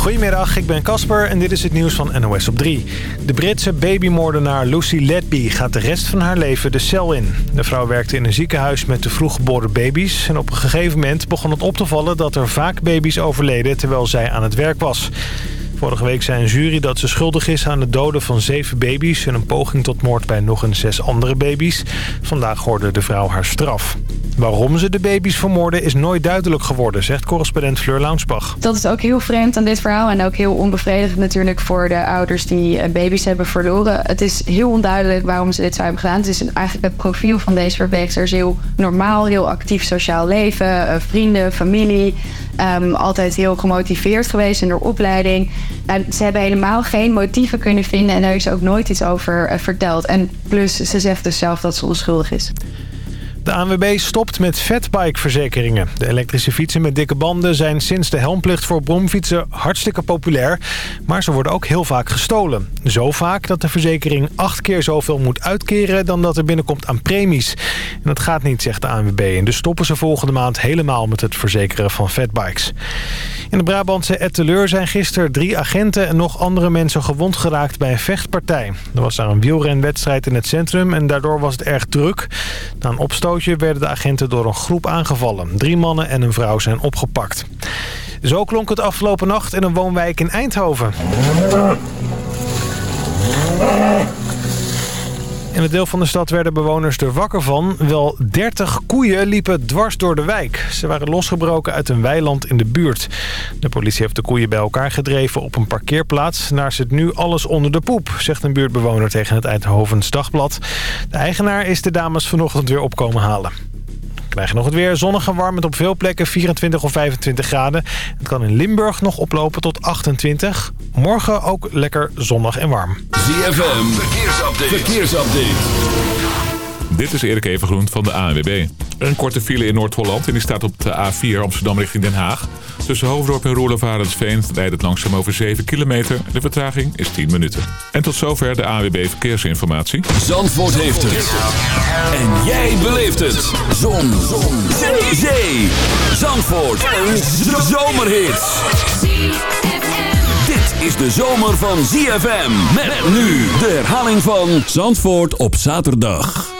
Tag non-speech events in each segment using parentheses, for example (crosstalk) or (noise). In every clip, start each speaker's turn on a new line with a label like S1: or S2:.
S1: Goedemiddag, ik ben Casper en dit is het nieuws van NOS op 3. De Britse babymoordenaar Lucy Letby gaat de rest van haar leven de cel in. De vrouw werkte in een ziekenhuis met de vroeggeboren baby's... en op een gegeven moment begon het op te vallen dat er vaak baby's overleden terwijl zij aan het werk was. Vorige week zei een jury dat ze schuldig is aan het doden van zeven baby's... en een poging tot moord bij nog een zes andere baby's. Vandaag hoorde de vrouw haar straf. Waarom ze de baby's vermoorden is nooit duidelijk geworden, zegt correspondent Fleur Launsbach.
S2: Dat is ook heel vreemd aan dit verhaal en ook heel onbevredigend natuurlijk voor de ouders die eh, baby's hebben verloren. Het is heel onduidelijk waarom ze dit zou hebben gedaan. Het is eigenlijk het profiel van deze verpleegsters heel normaal, heel actief sociaal leven, eh, vrienden, familie. Um, altijd heel gemotiveerd geweest in haar opleiding. Nou, ze hebben helemaal geen motieven kunnen vinden en daar is ook nooit iets over uh, verteld. En plus, ze zegt dus zelf dat ze onschuldig is.
S1: De ANWB stopt met fatbike-verzekeringen. De elektrische fietsen met dikke banden zijn sinds de helmplicht voor bromfietsen hartstikke populair. Maar ze worden ook heel vaak gestolen. Zo vaak dat de verzekering acht keer zoveel moet uitkeren dan dat er binnenkomt aan premies. En dat gaat niet, zegt de ANWB. En dus stoppen ze volgende maand helemaal met het verzekeren van fatbikes. In de Brabantse Etteleur zijn gisteren drie agenten en nog andere mensen gewond geraakt bij een vechtpartij. Er was daar een wielrenwedstrijd in het centrum en daardoor was het erg druk. Na een opstootje werden de agenten door een groep aangevallen. Drie mannen en een vrouw zijn opgepakt. Zo klonk het afgelopen nacht in een woonwijk in Eindhoven. In het deel van de stad werden bewoners er wakker van. Wel 30 koeien liepen dwars door de wijk. Ze waren losgebroken uit een weiland in de buurt. De politie heeft de koeien bij elkaar gedreven op een parkeerplaats. Daar zit nu alles onder de poep, zegt een buurtbewoner tegen het Eindhovens Dagblad. De eigenaar is de dames vanochtend weer opkomen halen krijg je nog het weer. Zonnig en warm met op veel plekken 24 of 25 graden. Het kan in Limburg nog oplopen tot 28. Morgen ook lekker zonnig en warm.
S3: ZFM, verkeersupdate. verkeersupdate.
S4: Dit is Erik Evengroen van de ANWB. Een korte file in Noord-Holland en die staat op de A4 Amsterdam richting Den Haag. Tussen Hoofddorp en Roelofarensveen rijdt het langzaam over 7 kilometer. De vertraging is 10 minuten. En tot zover de ANWB Verkeersinformatie.
S3: Zandvoort heeft het. En jij beleeft het. Zon. Zon. Zee. Zee. Zandvoort. Een zomerhit. Dit is de zomer van ZFM. Met nu de herhaling van Zandvoort op zaterdag.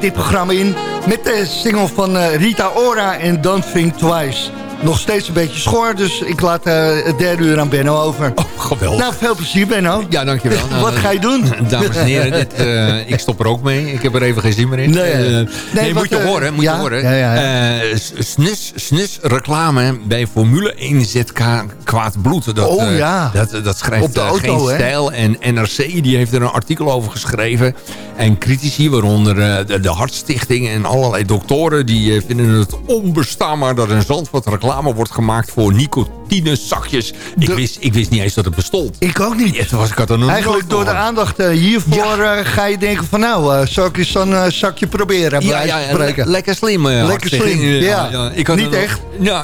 S5: dit programma in. Met de single van uh, Rita Ora en Don't Think Twice nog steeds een beetje schor. Dus ik laat uh, het derde uur aan Benno over.
S6: Oh, geweldig.
S5: Nou, veel plezier Benno.
S6: Ja, dankjewel. (laughs)
S5: Wat ga je doen? (laughs)
S6: Dames en heren, dit, uh, ik stop er ook mee. Ik heb er even geen zin meer in.
S5: Nee, uh, nee,
S6: nee moet je horen. Moet
S5: ja,
S6: je horen.
S5: Ja, ja,
S6: snus, snus reclame bij Formule 1 ZK kwaad bloed. Dat,
S5: oh ja.
S6: Dat, dat schrijft
S5: Op de auto,
S6: geen
S5: hè?
S6: stijl. En NRC die heeft er een artikel over geschreven. En critici, waaronder de, de Hartstichting en allerlei doktoren... die vinden het onbestaanbaar dat een Zandvoort reclame wordt gemaakt voor nicotine zakjes. Ik,
S5: De...
S6: wist, ik wist niet eens dat het bestond.
S5: Ik ook niet.
S6: Ja, was ik had er nog
S5: Eigenlijk door de aandacht uh, hiervoor ja. uh, ga je denken van nou, uh, zal ik eens zo'n zakje proberen.
S6: Ja, ja, ja le lekker slim.
S5: lekker slim, ja. ja ik niet echt.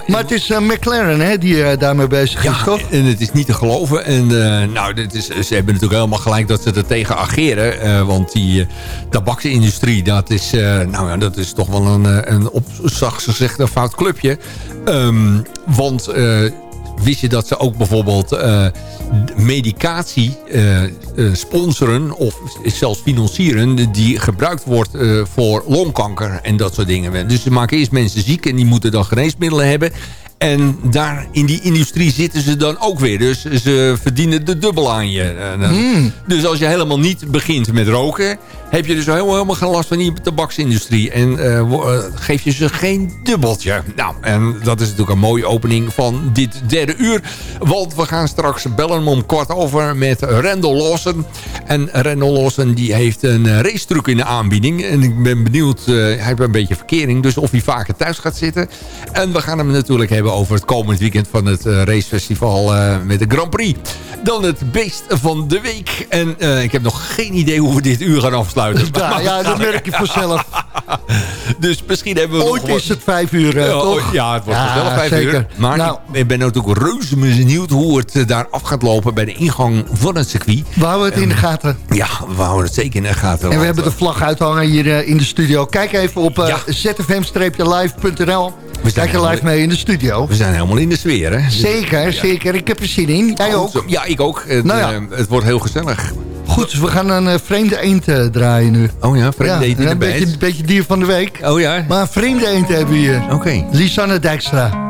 S5: maar het is McLaren hè, die daarmee bezig is, toch?
S6: en het is niet te geloven. En nou, dit is, ze hebben natuurlijk helemaal gelijk dat ze er tegen ageren. want die tabaksindustrie, dat is, nou, ja, dat is toch wel een, een op zag ze zegt een fout clubje. Um, want uh, wist je dat ze ook bijvoorbeeld uh, medicatie uh, sponsoren of zelfs financieren die gebruikt wordt voor longkanker en dat soort dingen. Dus ze maken eerst mensen ziek en die moeten dan geneesmiddelen hebben. En daar in die industrie zitten ze dan ook weer. Dus ze verdienen de dubbel aan je.
S5: Mm.
S6: Dus als je helemaal niet begint met roken... heb je dus helemaal, helemaal geen last van die tabaksindustrie. En uh, geef je ze geen dubbeltje. Nou, en dat is natuurlijk een mooie opening van dit derde uur. Want we gaan straks bellen om kwart over met Randall Lawson. En Randall Lawson die heeft een racetruc in de aanbieding. En ik ben benieuwd, uh, hij heeft een beetje verkering. Dus of hij vaker thuis gaat zitten. En we gaan hem natuurlijk hebben over het komend weekend van het uh, racefestival uh, met de Grand Prix. Dan het beest van de week. En uh, ik heb nog geen idee hoe we dit uur gaan afsluiten.
S5: Ja, ja dat merk je vanzelf. (laughs)
S6: dus misschien hebben we
S5: Ooit is het vijf uur, ja,
S6: toch? Ja, het wordt ja, wel vijf zeker. uur. Maar nou, ik ben natuurlijk reuze benieuwd hoe het daar af gaat lopen bij de ingang van het circuit.
S5: We houden het in de gaten.
S6: Ja, we houden het zeker in de gaten.
S5: En we hebben de vlag uithangen hier in de studio. Kijk even op ja. zfm-live.nl. Kijk je live mee in de studio.
S6: We zijn helemaal in de sfeer, hè?
S5: Zeker, ja. zeker. Ik heb er zin in. Jij ook?
S6: Ja, ik ook. Het,
S5: nou ja.
S6: uh, het wordt heel gezellig.
S5: Goed, we gaan een uh, vreemde eend uh, draaien nu.
S6: Oh ja, vreemde eend in de
S5: een beetje, een beetje dier van de week.
S6: Oh ja.
S5: Maar een vreemde eend hebben we hier.
S6: Oké. Okay.
S5: Lisanne Dijkstra.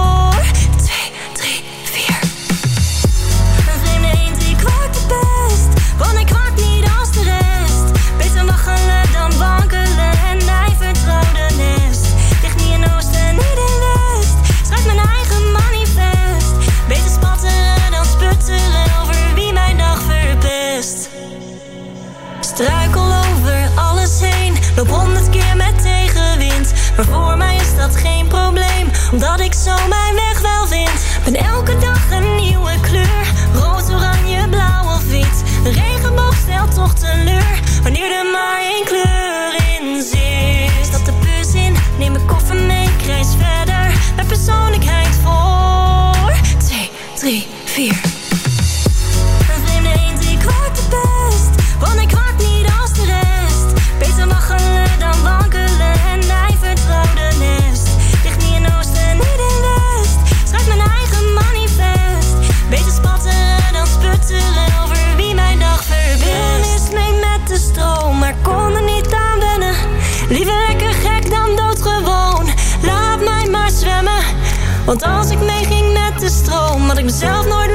S7: Struikel over alles heen. Loop honderd keer met tegenwind. Maar voor mij is dat geen probleem. Omdat ik zo mijn weg wel vind. Ben elke dag een nieuwe kleur. Rood, oranje, blauw of wit. De regenboog stelt toch teleur. Wanneer er maar één kleur in zit. Stap de bus in, neem mijn koffer mee. Reis verder met persoonlijkheid voor. 2, 3, 4. Want als ik meeging met de stroom, had ik mezelf nooit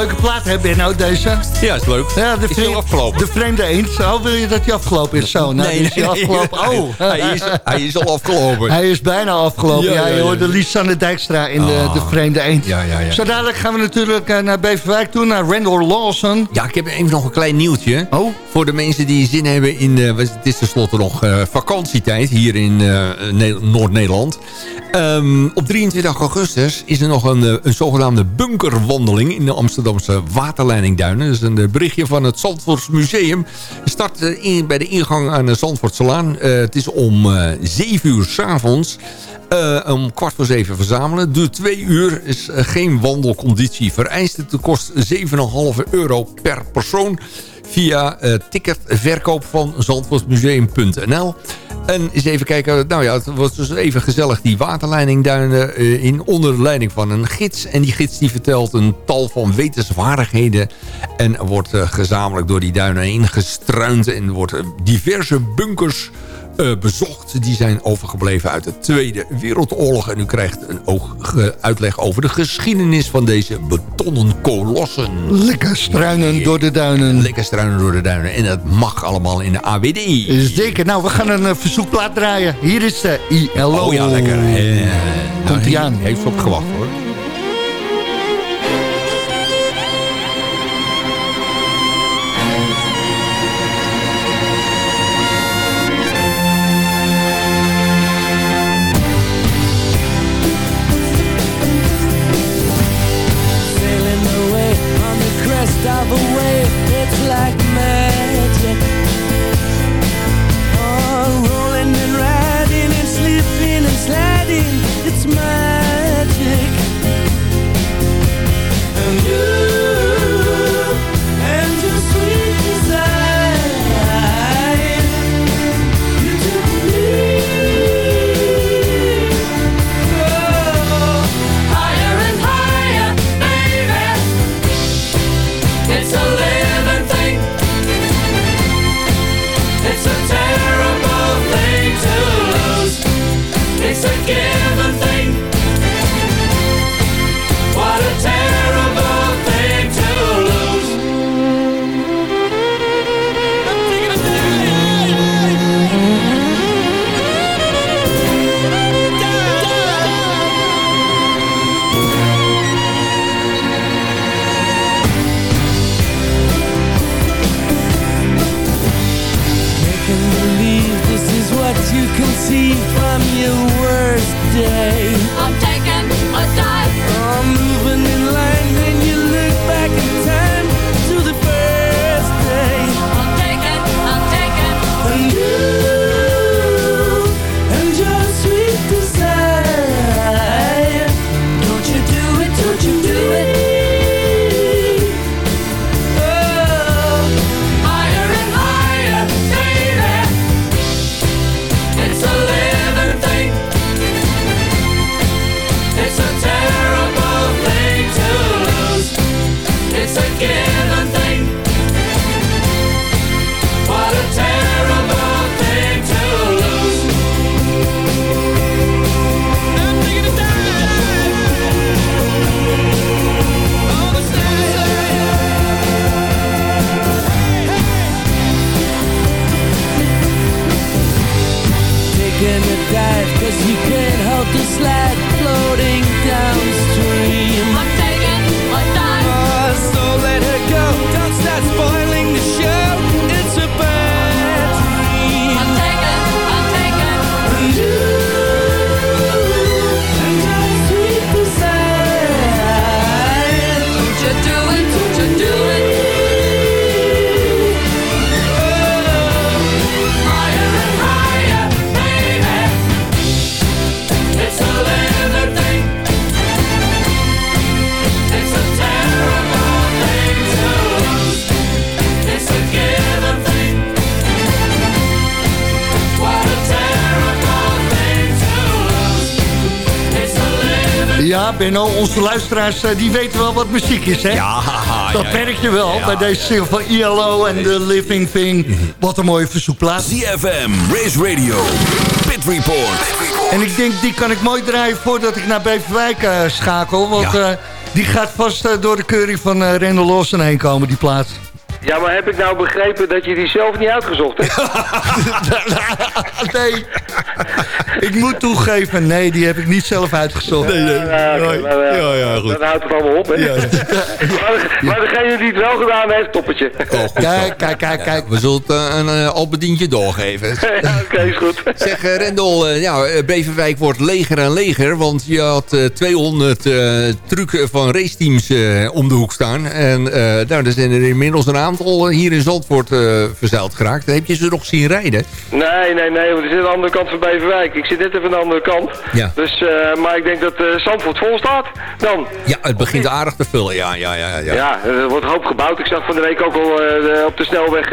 S5: leuke plaat, hè Benno, deze?
S8: Ja, is leuk.
S5: Ja, de,
S8: is al afgelopen?
S5: de vreemde eend. Oh, wil je dat hij afgelopen is? Zo, nou, die is hij afgelopen. Oh,
S8: hij, is, hij is al afgelopen.
S5: Hij is bijna afgelopen.
S8: Ja,
S5: Ja,
S8: ja,
S5: je
S8: ja.
S5: hoorde Lisanne Dijkstra in de,
S8: Ah.
S5: de Vreemde Eend.
S8: Ja, ja, ja.
S5: Zo dadelijk gaan we natuurlijk eh, naar Beverwijk toe, naar Randall Lawson.
S8: Ja, ik heb even nog een klein nieuwtje.
S5: Oh.
S8: Voor de mensen die zin hebben in... eh, het is tenslotte nog eh, vakantietijd hier in eh, Ne- Noord-Nederland. Ehm, op 23 augustus is er nog een, een zogenaamde bunkerwandeling... in de Amsterdamse waterleidingduinen. Dat is een eh, berichtje van het Zandvoorts Museum. Start eh, bij de ingang aan de Zandvoortselaan. Eh het is om eh 7 uur s'avonds... Eh, om kwart voor zeven verzamelen. Duurt twee uur. Is geen wandelconditie vereist. Het kost 7,5 euro per persoon. Via eh, ticketverkoop van zandvoortsmuseum.nl. En eens even kijken. Nou ja, het was dus even gezellig die waterleidingduinen eh, in onder leiding van een gids. En die gids die vertelt een tal van wetenswaardigheden. En wordt eh, gezamenlijk door die duinen heen gestruind. En wordt eh, diverse bunkers eh, bezocht. Die zijn overgebleven uit de Tweede Wereldoorlog. En u krijgt een oog uitleg over de geschiedenis van deze betonnen kolossen.
S5: Lekker struinen door de duinen.
S8: Lekker struinen door de duinen. En dat mag allemaal in de AWD.
S5: Zeker. Nou, we gaan een eh, verzoekplaat draaien. Hier is de ILO.
S8: Oh ja, lekker. Eh,
S5: Komt ie aan.
S8: Heeft op gewacht hoor.
S5: Benno, onze luisteraars eh, die weten wel wat muziek is, hè?
S8: Ja,
S5: Dat
S8: ja,
S5: merk je wel
S8: Ja,
S5: bij deze single van ILO en The Living Thing. Wat een mooie verzoekplaat.
S3: ZFM, Race Radio, Pit Report.
S5: En ik denk, die kan ik mooi draaien voordat ik naar Beverwijk eh, schakel. Want
S8: Ja.
S5: eh, Die gaat vast door de keuring van uh, Randall Lawson heen komen, die plaats.
S9: Ja, maar heb ik nou begrepen dat je die zelf niet uitgezocht hebt? (laughs)
S5: nee. (laughs) ik moet toegeven, nee, die heb ik niet zelf uitgezocht.
S9: Nee, nee. Ja, okay, maar, uh, ja, ja, goed. Dan houdt het allemaal op, hè? Ja, (laughs) maar, maar, degene die het wel gedaan heeft, toppetje.
S5: Oh, kijk, kijk, kijk, kijk.
S6: We zullen het uh, een uh, albedientje doorgeven. (laughs)
S9: ja, oké, is goed.
S6: Zeg, Rendel, ja, Beverwijk wordt leger en leger, want je had 200 trucken van raceteams om de hoek staan. En nou, er zijn er inmiddels een aantal hier in Zandvoort verzeild geraakt. Heb je ze nog zien rijden?
S9: Nee, nee, nee, want die zit aan de andere kant van Beverwijk. Ik zit net even aan de andere kant.
S6: Ja.
S9: Dus, uh, maar ik denk dat uh, Zandvoort vol staat dan.
S6: Ja, het begint aardig te vullen, ja. Ja, ja, ja.
S9: ja er wordt hoop gebouwd. Ik zag van de week ook al uh, de, op de snelweg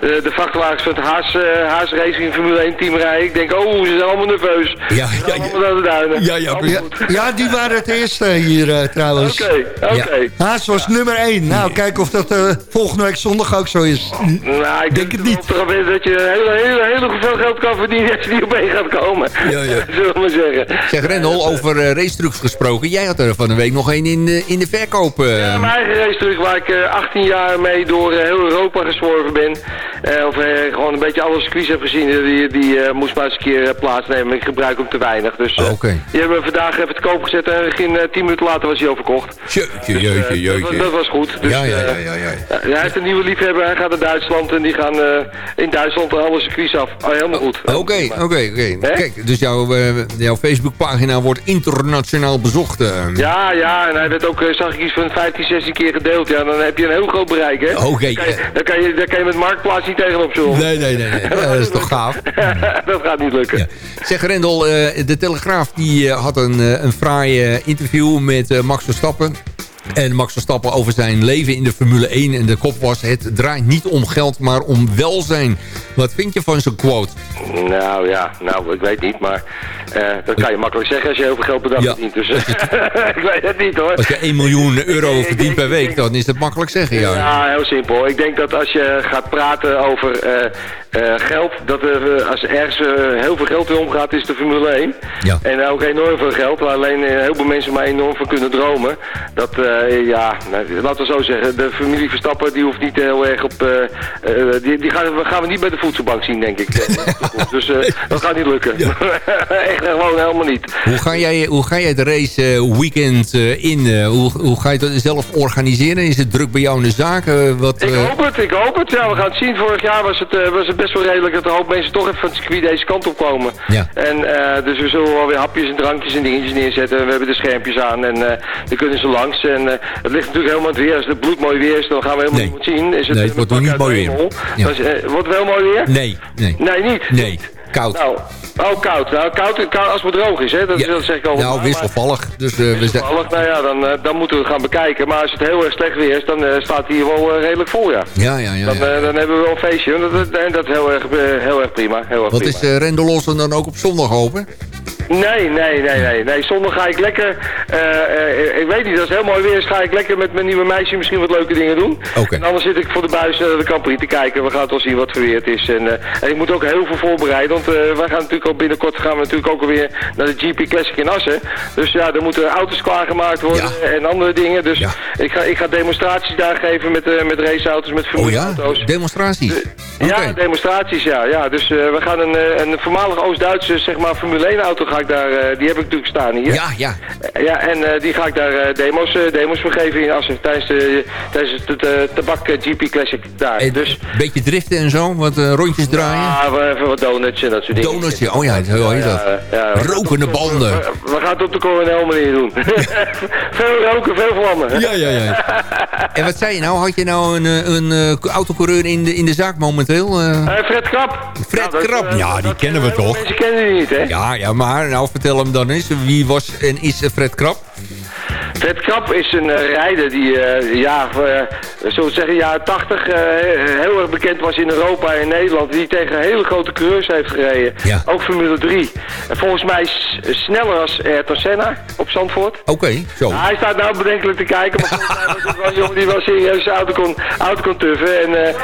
S9: de vrachtwagens van het Haas, Haas Racing Formule 1 team rijden. Ik denk, oh, ze zijn allemaal nerveus.
S6: Ja, ja, ja.
S9: Allemaal naar de duinen.
S6: Ja, ja,
S5: ja, ja, die waren het eerste hier trouwens.
S9: Oké, oké. Okay.
S5: Haas was nummer 1. Nou, kijk of dat volgende week zondag ook zo is.
S9: Nou, ik denk, het niet. dat je hele, hele, hele veel geld kan verdienen als je niet op gaat komen.
S6: Ja, ja. (laughs)
S9: Zullen we maar zeggen.
S6: Zeg Rendel, over uh, racetrucks gesproken. Jij had er van de week nog een in, uh, in de verkoop. Uh.
S9: Ja, mijn eigen racetruck waar ik 18 jaar mee door heel Europa gezworven ben. of gewoon een beetje alle circuits heb gezien. Die, die moest maar eens een keer plaatsnemen. Ik gebruik hem te weinig. Dus
S6: okay.
S9: die hebben we vandaag even te koop gezet. En geen 10 minuten later was hij overkocht.
S6: Jeetje, dus, jeetje, jeetje.
S9: Dat, dat, was goed. Dus,
S6: ja, ja, ja, ja, ja.
S9: hij heeft een nieuwe liefhebber. Hij gaat naar Duitsland. En die gaan in Duitsland alle circuits af. Oh, helemaal goed.
S6: Oké, oké, oké. Kijk, dus jouw, uh, jouw Facebookpagina wordt internationaal bezocht. Uh.
S9: Ja, ja, en hij werd ook, zag ik iets van 15, 16 keer gedeeld. Ja, dan heb je een heel groot bereik, hè?
S6: Oké. Okay.
S9: Daar, kan je, daar kan je met Marktplaats niet tegenop zullen.
S6: Nee, nee, nee. nee. (laughs) dat is toch gaaf? (laughs)
S9: dat gaat niet lukken. Ja.
S6: Zeg, Rendel, de Telegraaf die had een, een fraai interview met Max Verstappen. En Max Verstappen over zijn leven in de Formule 1. En de kop was, het draait niet om geld, maar om welzijn. Wat vind je van zijn quote?
S9: Nou ja, nou, ik weet niet, maar uh, dat kan je makkelijk zeggen als je heel veel geld per dag ja. verdient. Dus (laughs) ik weet het niet hoor.
S6: Als je 1 miljoen euro verdient per week, dan is dat makkelijk zeggen. Ja.
S9: ja, heel simpel. Ik denk dat als je gaat praten over uh, uh, geld, dat er, als er ergens heel veel geld in omgaat, is de Formule 1.
S6: Ja.
S9: En ook enorm veel geld, waar alleen heel veel mensen maar enorm van kunnen dromen. Dat, ja, nou, laten we zo zeggen, de familie Verstappen die hoeft niet heel erg op... die, die gaan, gaan we niet bij de voedselbank zien, denk ik. (laughs) dus dat gaat niet lukken. Ja. (laughs) Echt gewoon helemaal niet.
S6: Hoe ga jij, hoe ga jij de race weekend in? hoe, hoe ga je dat zelf organiseren? Is het druk bij jou in de zaken? Wat,
S9: ik hoop het, ik hoop het. Ja, we gaan het zien. Vorig jaar was het, was het best wel redelijk dat een hoop mensen toch even van het circuit deze kant op komen.
S6: Ja.
S9: En dus we zullen wel weer hapjes en drankjes en dingetjes neerzetten. We hebben de schermpjes aan en dan kunnen ze langs. En het ligt natuurlijk helemaal het weer. Als het bloedmooi weer is, dan gaan we helemaal
S6: nee.
S9: niet zien. Is het,
S6: nee, het wordt nog niet mooi weer.
S9: Ja. Dus, wordt het wel mooi weer?
S6: Nee, nee.
S9: Nee, niet?
S6: Nee, koud.
S9: Nou, oh, koud. Nou, koud, koud als het droog is, hè? Dat,
S6: ja.
S9: dat zeg ik al.
S6: Nou, wisselvallig. Dus, uh,
S9: wisselvallig, nou ja, dan, uh, dan moeten we het gaan bekijken. Maar als het heel erg slecht weer is, dan uh, staat hij hier wel redelijk vol, ja.
S6: Ja, ja, ja.
S9: Dan,
S6: ja.
S9: dan hebben we wel een feestje. En dat, dat is heel erg, heel erg prima. Heel erg
S6: Wat
S9: prima.
S6: is uh, Rendelossen dan ook op zondag open?
S9: Nee, nee, nee, nee. nee. Zondag ga ik lekker, uh, ik weet niet, als het heel mooi weer is, ga ik lekker met mijn nieuwe meisje misschien wat leuke dingen doen.
S6: Okay.
S9: En anders zit ik voor de buis naar de Camperie te kijken. We gaan wel zien wat voor weer het is. En, uh, en ik moet ook heel veel voorbereiden, want uh, wij gaan natuurlijk ook binnenkort gaan we natuurlijk ook alweer naar de GP Classic in Assen. Dus ja, er moeten auto's klaargemaakt worden
S6: ja.
S9: en andere dingen. Dus
S6: ja.
S9: ik, ga, ik ga demonstraties daar geven met, met raceauto's, met familieauto's.
S6: Oh ja, demonstraties?
S9: Okay. Ja, demonstraties, ja. ja. Dus we gaan een, een voormalig Oost-Duitse, zeg maar, Formule 1 auto ga ik daar, die heb ik natuurlijk staan hier.
S6: Ja, ja.
S9: Ja, en uh, die ga ik daar demos, demos voor geven in Assen tijdens de, tijdens de, tabak GP Classic daar.
S6: En
S9: dus,
S6: beetje driften en zo, wat rondjes draaien?
S9: Ja, even wat donuts en dat soort dingen.
S6: Donuts, oh ja, hoe heet dat?
S9: Ja, ja,
S6: Rokende banden.
S9: We, we, gaan het op de coronel manier doen. (laughs) (laughs) veel roken, veel vlammen.
S6: Ja, ja, ja. en wat zei je nou? Had je nou een, een, een autocoureur in de, in de zaak momenteel?
S9: Fred Krap.
S6: Fred
S9: dat,
S6: Krap, ja, die kennen we toch?
S9: Mensen kennen die niet, hè?
S6: Ja, ja, maar nou vertel hem dan eens. Wie was en is Fred Krap?
S9: Fred Krap is een uh, rijder die, uh, ja, uh, zo zeggen, jaren 80 heel erg bekend was in Europa en Nederland. Die tegen hele grote coureurs heeft gereden.
S6: Ja.
S9: Ook Formule 3. En volgens mij sneller als Ayrton Senna op Zandvoort.
S6: Oké, okay, zo.
S9: Nou, hij staat nou bedenkelijk te kijken, maar volgens mij was het wel een jongen die wel serieus auto kon, auto kon tuffen. En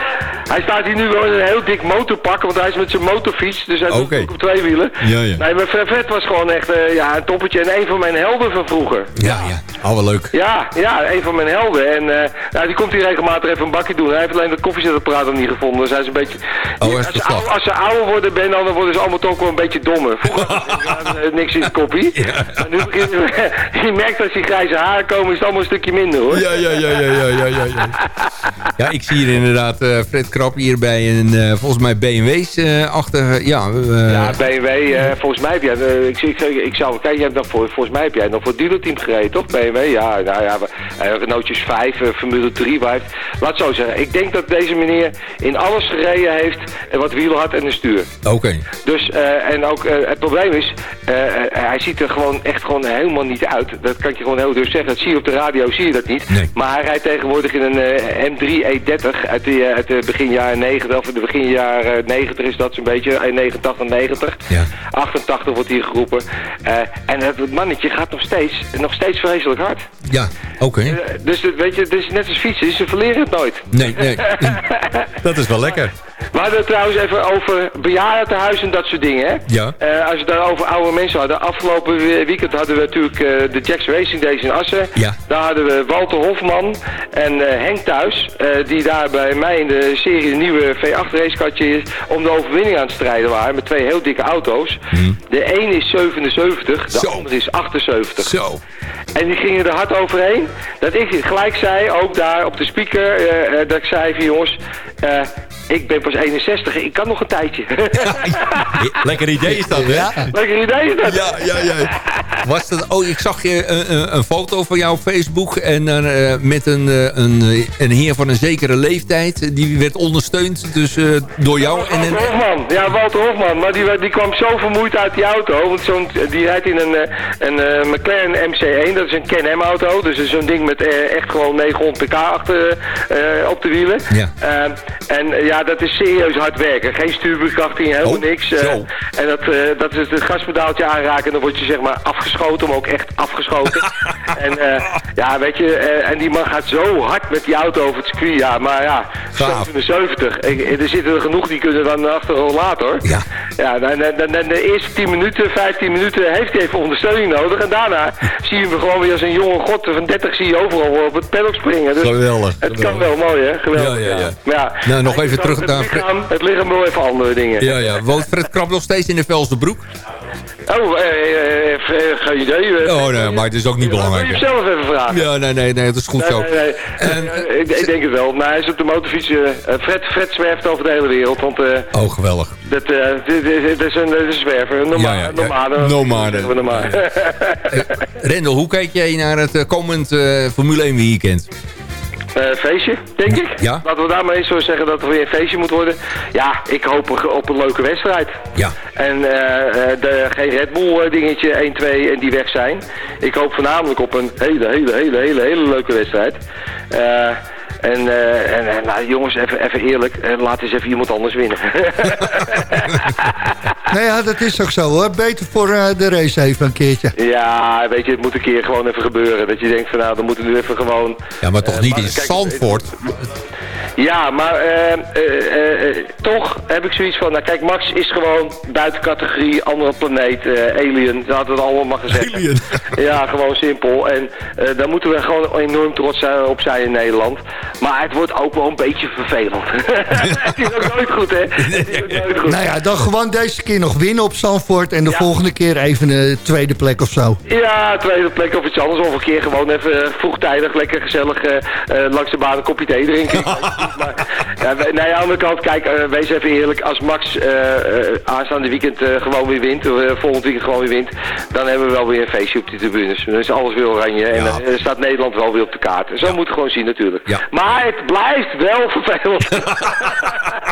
S9: Hij staat hier nu wel in een heel dik motorpak, want hij is met zijn motorfiets, dus hij doet ook op twee wielen.
S6: Ja, ja.
S9: Nee, maar Fred was gewoon echt eh, ja, een toppetje en een van mijn helden van vroeger.
S6: Ja, ja. Oh, wel leuk.
S9: Ja, ja, een van mijn helden. En nou, die komt hier regelmatig even een bakje doen. Hij heeft alleen dat koffiezetapparaat nog niet gevonden. Dus hij is een beetje...
S6: Oh,
S9: als, ze als ze ouder worden, Ben, dan worden ze allemaal toch wel een beetje dommer. Vroeger ja, eh, niks in de koppie. En nu begint (laughs) je merkt als die grijze haren komen, is het allemaal een stukje minder hoor.
S6: Ja, ja, ja, ja, ja, ja, ja. ja. Ja, ik zie hier inderdaad eh, Fred Krap hier bij een, volgens mij BMW's achter. ja,
S9: Ja, BMW, volgens mij heb jij, ik, ik, ik, ik zou kijken, jij hebt voor, volgens mij heb jij nog voor het dealerteam gereden, toch? BMW, ja, nou ja, Renaultjes 5, eh, Formule 3, waar heeft, laat het zo zeggen. Ik denk dat deze meneer in alles gereden heeft, eh, wat wiel had en een stuur.
S6: Oké.
S9: Dus, eh, en ook eh, het probleem is, eh, eh, hij ziet er gewoon echt gewoon helemaal niet uit. Dat kan ik je gewoon heel durf zeggen. Dat zie je op de radio, zie je dat niet.
S6: Nee.
S9: Maar hij rijdt tegenwoordig in een eh, M3 E30 uit de, uit de begin jaren 90, of de begin jaren 90 is dat zo'n beetje, eh, 89, 90.
S6: Ja.
S9: 88 wordt hier geroepen. Eh, en het mannetje gaat nog steeds, nog steeds vreselijk hard.
S6: Ja, oké.
S9: Eh, dus weet je, het is net als fietsen, ze verleren het nooit.
S6: Nee, nee. (laughs) Dat is wel lekker.
S9: We hadden trouwens even over bejaardentehuizen en dat soort dingen, hè?
S6: Ja.
S9: Eh, als we het daar over oude mensen hadden. Afgelopen we- weekend hadden we natuurlijk eh, de Jacks Racing Days in Assen.
S6: Ja.
S9: Daar hadden we Walter Hofman en eh, Henk Thuis. die daar bij mij in de serie de nieuwe V8 racekatje om de overwinning aan het strijden waren. Met twee heel dikke auto's. De een is 77, de
S6: Zo.
S9: andere is 78.
S6: Zo.
S9: En die gingen er hard overheen. Dat ik gelijk zei, ook daar op de speaker, dat ik zei van jongens, ik ben pas 61, ik kan nog een tijdje. (laughs)
S6: Lekker idee is dat, hè? Ja,
S9: Lekker idee is dat.
S6: ja, ja. Was dat, oh, ik zag je een, een, een foto van jou op Facebook. En eh, met een, eh, een, eh, een heer van een zekere leeftijd. Die werd ondersteund dus, eh, door jou. En,
S9: Walter
S6: een,
S9: Hofman, ja Walter Hofman, maar die, die kwam zo vermoeid uit die auto. Want zo'n, die rijdt in een, eh, een eh, McLaren MC1, dat is een Can-Am auto. Dus zo'n ding met eh, echt gewoon 900 pk achter eh, op de wielen.
S6: Ja.
S9: Eh, en eh, ja, dat is serieus hard werken. Geen stuurbekrachting, helemaal
S6: Oh,
S9: niks. eh. en dat, eh, dat is het gaspedaaltje aanraken en dan word je zeg maar afgeschoten, maar ook echt afgeschoten. (laughs) en eh, ja, weet je, en die man gaat zo hard met die auto over het circuit. Ja, maar ja,
S6: Gaaf.
S9: 77. Ik- er zitten er genoeg die kunnen dan achter al later hoor.
S6: Ja.
S9: Ja, dan, dan, de eerste 10 minuten, 15 minuten heeft hij even ondersteuning nodig. En daarna zie je hem gewoon weer als een jonge god van 30 zie je overal op het paddock springen. Dus
S6: Geweldig,
S9: Het kan wel mooi hè, geweldig.
S6: Ja, ja, ja.
S9: Maar ja,
S6: Nou, nog even terug
S9: het
S6: naar-
S9: Lichaam, het lichaam wil even andere dingen.
S6: ja, ja. Woont Fred Krap nog steeds in de Velsenbroek?
S9: Oh, eh, eh, eh, geen idee. eh.
S6: Oh, nee, maar het is ook niet
S9: je
S6: belangrijk.
S9: hem zelf even vragen?
S6: Ja, nee, nee, nee, dat is goed zo.
S9: nee, nee.
S6: En-
S9: Eh, ik, ik denk het wel. Maar hij is op de motorfiets. eh, eh, Fred, Fred zwerft over de hele wereld. Want eh,
S6: Oh, geweldig.
S9: dat, eh, dit, dit- dit is een, dit is een zwerver. Een norma
S6: Ja, ja, ja.
S9: nomade.
S6: Rendel, hoe kijk jij naar het eh, komend eh, Formule 1 weekend?
S9: Eh, feestje, denk ik.
S6: Ja.
S9: Laten we daar maar eens zo zeggen dat er weer een feestje moet worden. Ja, ik hoop op- een leuke wedstrijd.
S6: Ja.
S9: En eh, eh, de, geen Red Bull dingetje 1-2 en die weg zijn. Ik hoop voornamelijk op een hele, hele, hele, hele, hele leuke wedstrijd. Eh, en, eh, en eh, nou, jongens, even, even eerlijk, eh, laat eens even iemand anders winnen. (laughs)
S5: Nou ja, dat is ook zo hoor. Beter voor eh, de race even een keertje.
S9: ja, weet je, het moet een keer gewoon even gebeuren. Dat je denkt van nou, dan moeten we nu even gewoon...
S6: Ja, maar toch niet
S9: maar
S6: in
S9: kijk,
S6: Zandvoort?
S9: Ja, maar eh, eh, eh, toch heb ik zoiets van, nou kijk, Max is gewoon buiten categorie, andere planeet, eh, alien, dat hadden we het allemaal maar gezegd.
S6: Alien. (laughs)
S9: Ja, gewoon simpel. En eh, daar moeten we gewoon enorm trots zijn op zijn in Nederland. Maar het wordt ook wel een beetje vervelend. (laughs) het is ook nooit goed, hè? Het is ook nooit goed.
S5: Nou ja, dan gewoon deze keer nog winnen op Zandvoort... en de
S9: Ja.
S5: volgende keer even een tweede plek of zo.
S9: Ja, tweede plek of iets anders. Of een keer gewoon even vroegtijdig, lekker gezellig langs de baan een kopje thee drinken. (laughs) maar, ja, we- nee, aan de andere kant, kijk, eh, wees even eerlijk. Als Max eh, eh, aanstaande weekend gewoon weer wint, of volgend weekend gewoon weer wint, dan hebben we wel weer een feestje op die tribunes. Dan is alles weer oranje en dan staat Nederland wel weer op de kaart. Zo moet het gewoon zien natuurlijk. Maar het blijft wel vervelend. (laughs)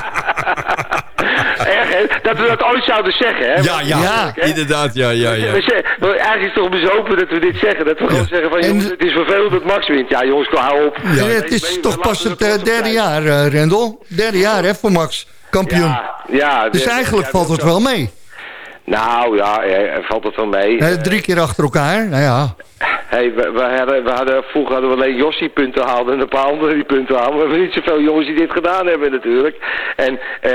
S9: Dat we dat ooit zouden zeggen, hè?
S6: Ja, ja,
S5: Ja.
S6: inderdaad, ja, ja, ja.
S9: We zeggen- eigenlijk is het toch bezopen dat we dit zeggen. Dat we gewoon zeggen van,
S5: En-
S9: jongens, het is vervelend dat Max wint. Ja, jongens, hou op.
S5: Ja, het is toch pas het eh, derde jaar, eh, Rendel. Derde jaar hè, voor Max. Kampioen.
S9: Ja, ja.
S5: dus eigenlijk
S9: ja,
S5: valt het
S9: zo.
S5: wel mee.
S9: Nou, ja, valt het wel mee.
S5: Eh, drie keer achter elkaar, nou ja.
S9: hey, we, we hadden, we hadden, vroeger hadden we alleen Jossie punten gehaald en een paar anderen die punten haalden. Maar we hebben niet zoveel jongens die dit gedaan hebben natuurlijk. En eh,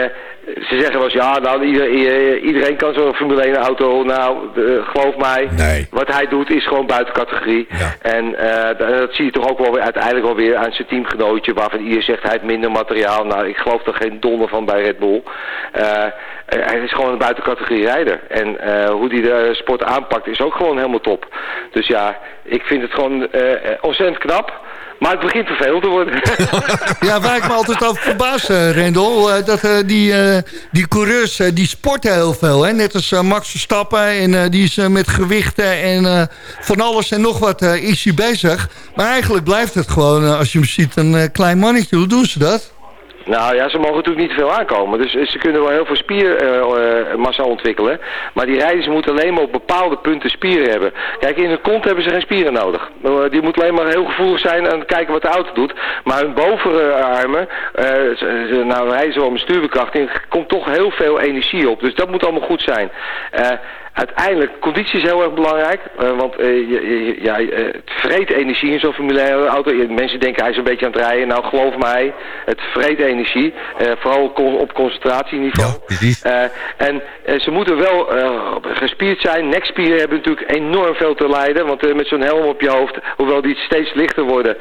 S9: ze zeggen wel eens, ja, nou, ieder- i- iedereen kan zo'n Formule 1 auto. Nou, eh, geloof mij,
S6: Nee.
S9: wat hij doet is gewoon buiten categorie. En eh, dat- zie je toch ook wel weer uiteindelijk wel weer aan zijn teamgenootje, waarvan ieder zegt hij heeft minder materiaal. Nou, ik geloof er geen donder van bij Red Bull. Eh, eh, hij is gewoon een buiten categorie rijder. En eh, hoe hij de sport aanpakt is ook gewoon helemaal top. Dus ja, ik vind het gewoon ontzettend knap. Maar het begint vervelend te worden. (laughs)
S5: Ja, waar ik me altijd over verbaas, eh, Rendel... eh, dat eh, die, die coureurs, die sporten heel veel. Hè? Net als Max Verstappen. En die is met gewichten en van alles en nog wat is hij bezig. Maar eigenlijk blijft het gewoon, als je hem ziet, een klein mannetje. Hoe doen ze dat?
S9: Nou ja, ze mogen natuurlijk niet veel aankomen. Dus eh, ze kunnen wel heel veel spiermassa ontwikkelen. Maar die rijders moeten alleen maar op bepaalde punten spieren hebben. Kijk, in de kont hebben ze geen spieren nodig. Eh, Die moeten alleen maar heel gevoelig zijn en kijken wat de auto doet. Maar hun bovenarmen, eh, nou rijden ze wel met stuurbekrachting, komt toch heel veel energie op. Dus dat moet allemaal goed zijn. Eh, Uiteindelijk, conditie is heel erg belangrijk. eh, want eh, je- je- ja, eh, het vreet energie in zo'n Formule 1 auto. Mensen denken hij is een beetje aan het rijden. Nou, geloof mij, het vreet energie. vooral con- op concentratieniveau. Eh, en ze moeten wel gespierd zijn. Nekspieren hebben natuurlijk enorm veel te lijden. Want met zo'n helm op je hoofd, hoewel die steeds lichter worden...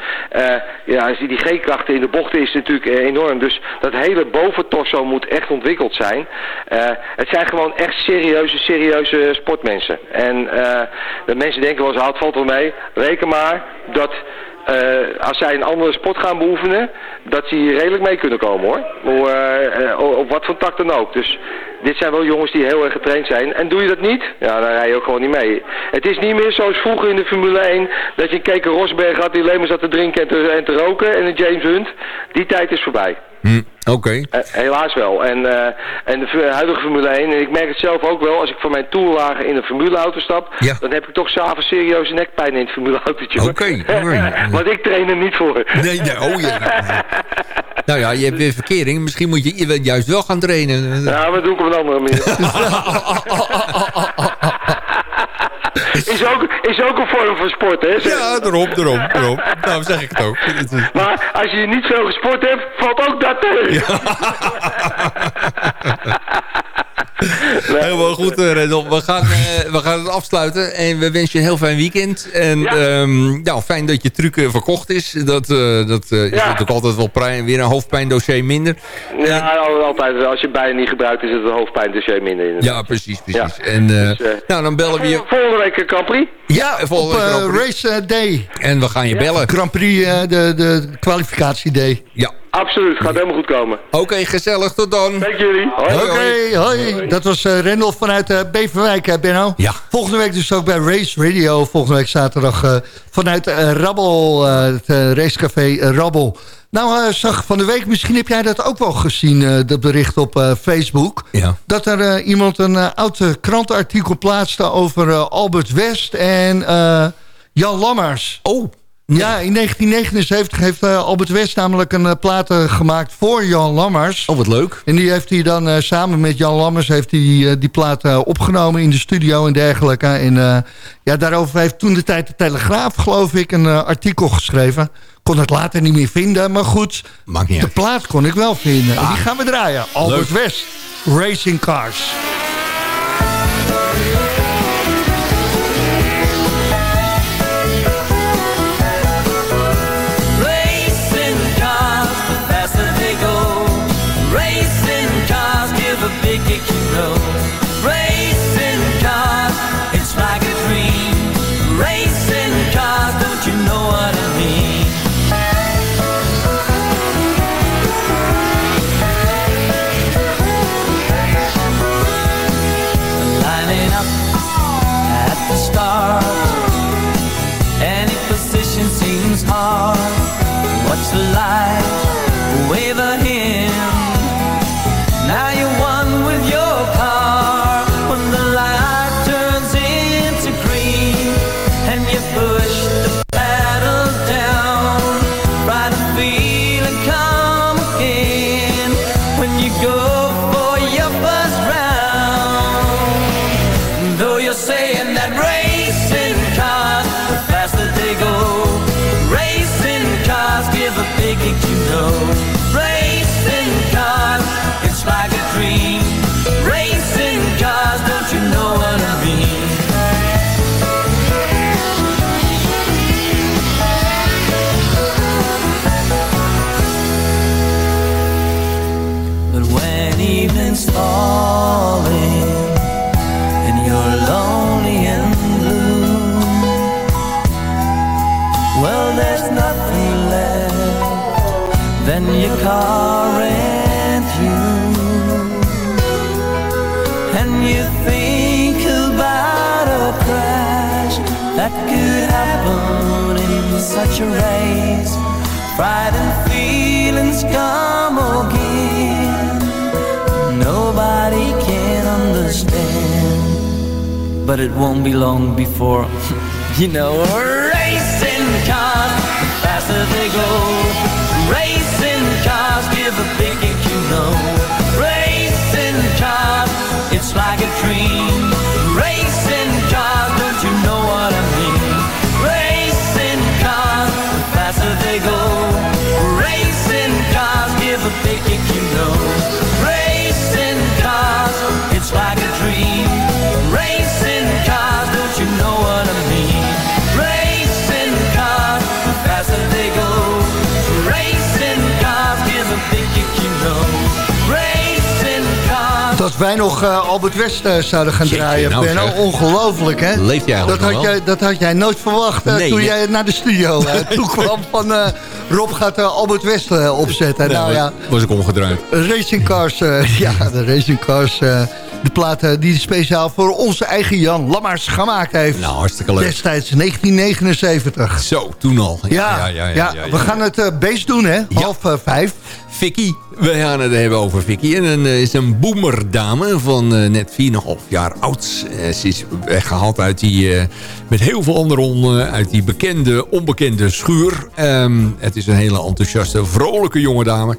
S9: ja, als die, die G-krachten in de bochten is natuurlijk enorm. Dus dat hele boventorso moet echt ontwikkeld zijn. Het zijn gewoon echt serieuze, serieuze sportmensen. En eh, de mensen denken wel eens, het valt wel mee. Reken maar dat... eh, als zij een andere sport gaan beoefenen, dat ze hier redelijk mee kunnen komen hoor. Eh, eh, op wat voor tak dan ook. Dus dit zijn wel jongens die heel erg getraind zijn. En doe je dat niet, ja, dan rij je ook gewoon niet mee. Het is niet meer zoals vroeger in de Formule 1, dat je een Keke Rosberg had die alleen maar zat te drinken en te, en te roken. En een James Hunt. Die tijd is voorbij.
S6: Hm, Oké.
S9: Eh, helaas wel. En, eh, en de huidige Formule 1, en ik merk het zelf ook wel, als ik van mijn tourwagen in een formuleauto stap, dan heb ik toch s'avonds serieuze nekpijn in het formuleautootje.
S6: Oké, (laughs)
S9: Want ik train er niet voor.
S6: Nee, nee, oh ja. (laughs) Nou ja, je hebt weer verkering. Misschien moet je juist wel gaan trainen.
S9: Ja, maar dat doe ik op een andere manier. (laughs) is, ook, is ook een vorm van sport, hè?
S6: Ja, daarom, daarom, daarom. Nou, zeg ik het ook. (laughs)
S9: Maar als je niet veel gesport hebt, valt ook dat tegen. (laughs) (laughs)
S6: Helemaal goed, eh, Rendel. We gaan, eh, we gaan het afsluiten. En we wensen je een heel fijn weekend. En ja. nou, fijn dat je truc eh, verkocht is. Dat, eh, dat eh, is
S9: Ja.
S6: natuurlijk altijd wel prij- weer een hoofdpijndossier minder.
S9: Ja, al- altijd. Als je bijna niet gebruikt, is het een hoofdpijndossier minder. inderdaad.
S6: Ja, precies, precies. En eh,
S9: Dus,
S6: nou, dan bellen we je...
S9: Volgende week een Grand Prix.
S6: Ja,
S5: Op
S6: volgende
S5: eh. Race Day.
S6: En we gaan je bellen.
S5: Grand Prix, eh, de, de kwalificatie day.
S6: Ja.
S9: Absoluut, gaat helemaal goed komen.
S6: Oké, gezellig. Tot dan.
S9: Dank jullie. Hoi.
S5: Oké, hoi. Dat was eh Rendel vanuit eh, Beverwijk, hè, Benno?
S6: Ja.
S5: Volgende week dus ook bij Race Radio. Volgende week zaterdag eh, vanuit eh, Rabbel, eh, het racecafé Rabbel. Nou, eh, zag van de week, misschien heb jij dat ook wel gezien, eh, dat bericht op eh, Facebook.
S6: Ja.
S5: Dat er eh, iemand een uh, oud eh, krantenartikel plaatste over eh, Albert West en eh, Jan Lammers.
S6: Oh.
S5: Ja, in 1979 heeft eh, Albert West namelijk een uh, plaat uh, gemaakt voor Jan Lammers.
S6: Oh, wat leuk.
S5: En die heeft hij dan uh, samen met Jan Lammers heeft hij, die plaat opgenomen in de studio en dergelijke. En ja, daarover heeft toen de tijd de Telegraaf, geloof ik, een artikel geschreven. Kon het later niet meer vinden, maar goed.
S6: Maakt niet
S5: de
S6: uit.
S5: plaat kon ik wel vinden. En die gaan we draaien. Albert
S6: Leuk.
S5: West, Racing Cars.
S10: But it won't be long before, (laughs) you know, racing cars, faster they go. Racing cars give a big kick, you know. Racing cars, it's like a dream.
S5: Wij nog eh, Albert West eh, zouden gaan
S6: Jeetje,
S5: draaien.
S6: nou
S5: Benno, ongelooflijk hè?
S6: Leeft eigenlijk
S5: dat had,
S6: wel?
S5: jij, dat had jij nooit verwacht eh,
S6: Nee,
S5: toen
S6: nee.
S5: jij naar de studio toe kwam van... Rob gaat Albert West opzetten. nou ja,
S6: was ik omgedraaid.
S5: Racing Cars, (laughs) ja, de Racing Cars... de plaat die speciaal voor onze eigen Jan Lammers gemaakt heeft.
S6: Nou, hartstikke leuk.
S5: Destijds 1979.
S6: Zo, toen al.
S5: Ja, ja, we gaan het beest doen, hè? Half vijf.
S6: Vicky, we gaan het hebben over Vicky. En een, eh, is een boomerdame van eh, net 4,5 jaar oud. Eh, ze is weggehaald uit die, met heel veel andere honden, uit die bekende, onbekende schuur. Ehm, het is een hele enthousiaste, vrolijke jonge dame.